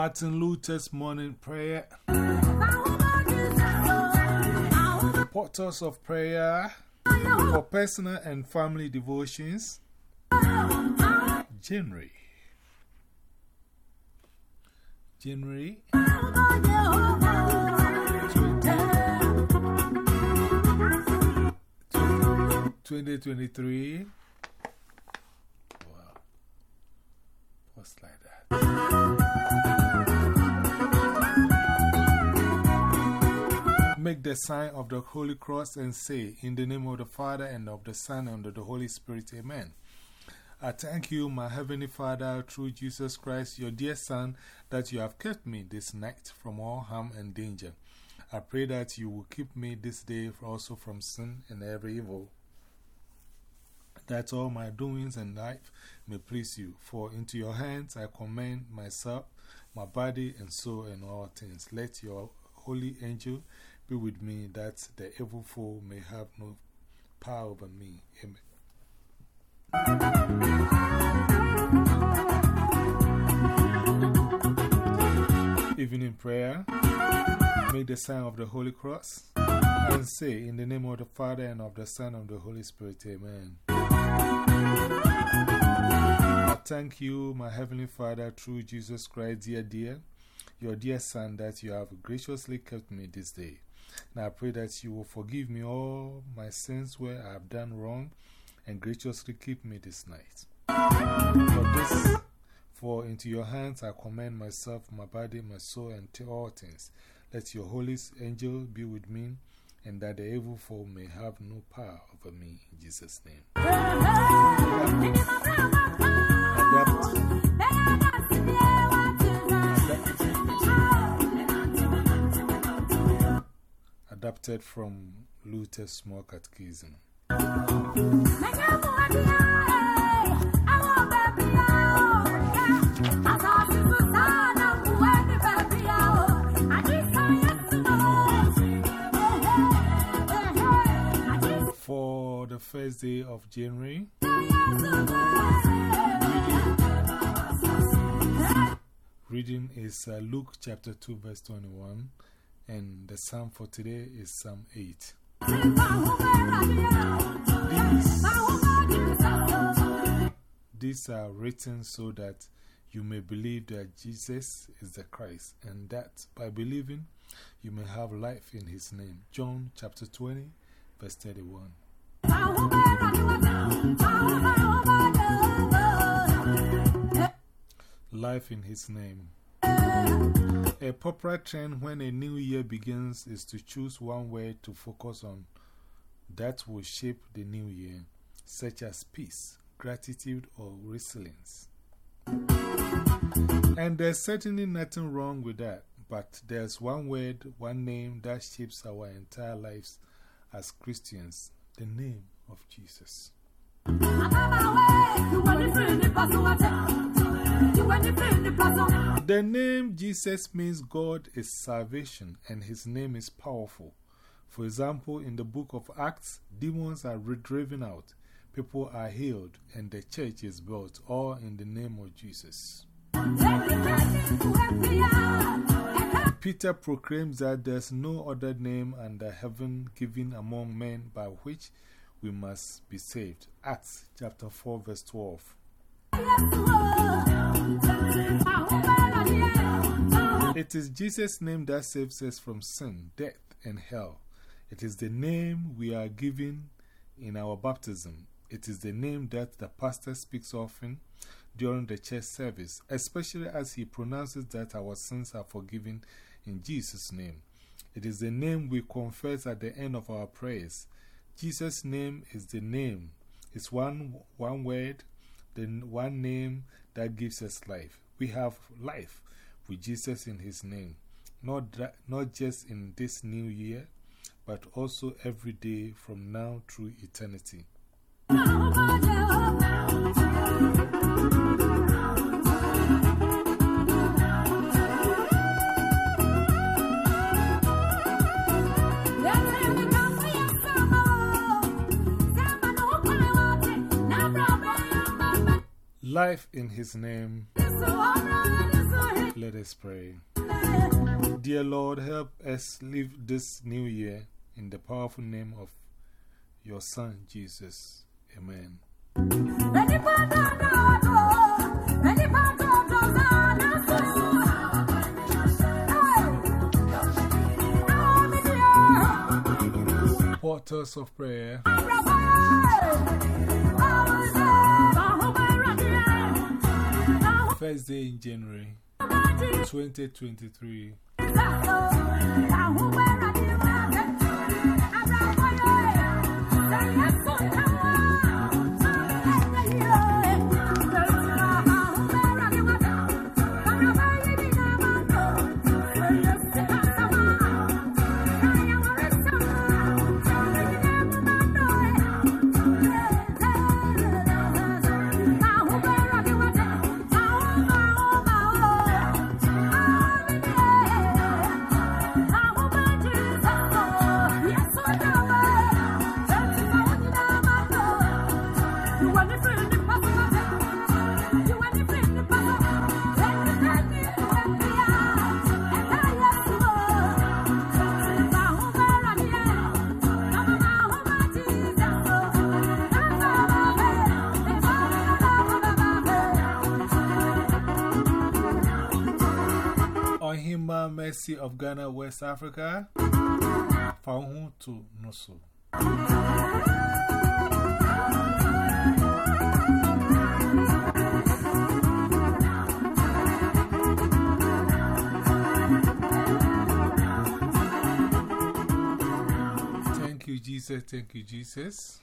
Martin Luther's morning prayer. Portals of prayer for personal and family devotions. January. January 2023. Wow. Make the sign of the Holy Cross and say, In the name of the Father, and of the Son, and of the Holy Spirit, Amen. I thank you, my Heavenly Father, through Jesus Christ, your dear Son, that you have kept me this night from all harm and danger. I pray that you will keep me this day also from sin and every evil that all my doings and life may please you. For into your hands I commend myself, my body, and soul, and all things. Let your holy angel be with me, that the evil foe may have no power over me. Amen. Evening prayer. Make the sign of the Holy Cross and say, In the name of the Father, and of the Son, and of the Holy Spirit, Amen. I thank you, my Heavenly Father, through Jesus Christ, dear, dear, your dear Son, that you have graciously kept me this day. And I pray that you will forgive me all my sins where I have done wrong and graciously keep me this night. For this, for into your hands I commend myself, my body, my soul, and all things. Let your holy angel be with me and that the evil foe may have no power over me. In Jesus' name. Adapted from Luther's Small Catechism. For the first day of January, reading, is uh, Luke chapter 2, verse 21, and the psalm for today is Psalm 8. These, are written so that you may believe that Jesus is the Christ, and that by believing you may have life in his name. John chapter 20, verse 31. Life in his name. A popular trend when a new year begins is to choose one word to focus on that will shape the new year, such as peace, gratitude, or resilience. And there's certainly nothing wrong with that, but there's one word, one name that shapes our entire lives as Christians the name of Jesus. The name Jesus means God is salvation and his name is powerful. For example, in the book of Acts, demons are driven out, people are healed, and the church is built, all in the name of Jesus. Peter proclaims that there's no other name under heaven given among men by which we must be saved. Acts chapter 4, verse 12. It is Jesus' name that saves us from sin, death, and hell. It is the name we are given in our baptism. It is the name that the pastor speaks often during the church service, especially as he pronounces that our sins are forgiven in Jesus' name. It is the name we confess at the end of our prayers. Jesus' name is the name. It's one, one word, the one name that gives us life. We have life with Jesus in His name, not, not just in this new year, but also every day from now through eternity. Life in His name. Let us pray. Dear Lord, help us live this new year in the powerful name of your Son, Jesus. Amen. Portals of Prayer. First day in January 2023. Mercy of Ghana, West Africa. Fauhu to Noso. Thank you, Jesus. Thank you, Jesus.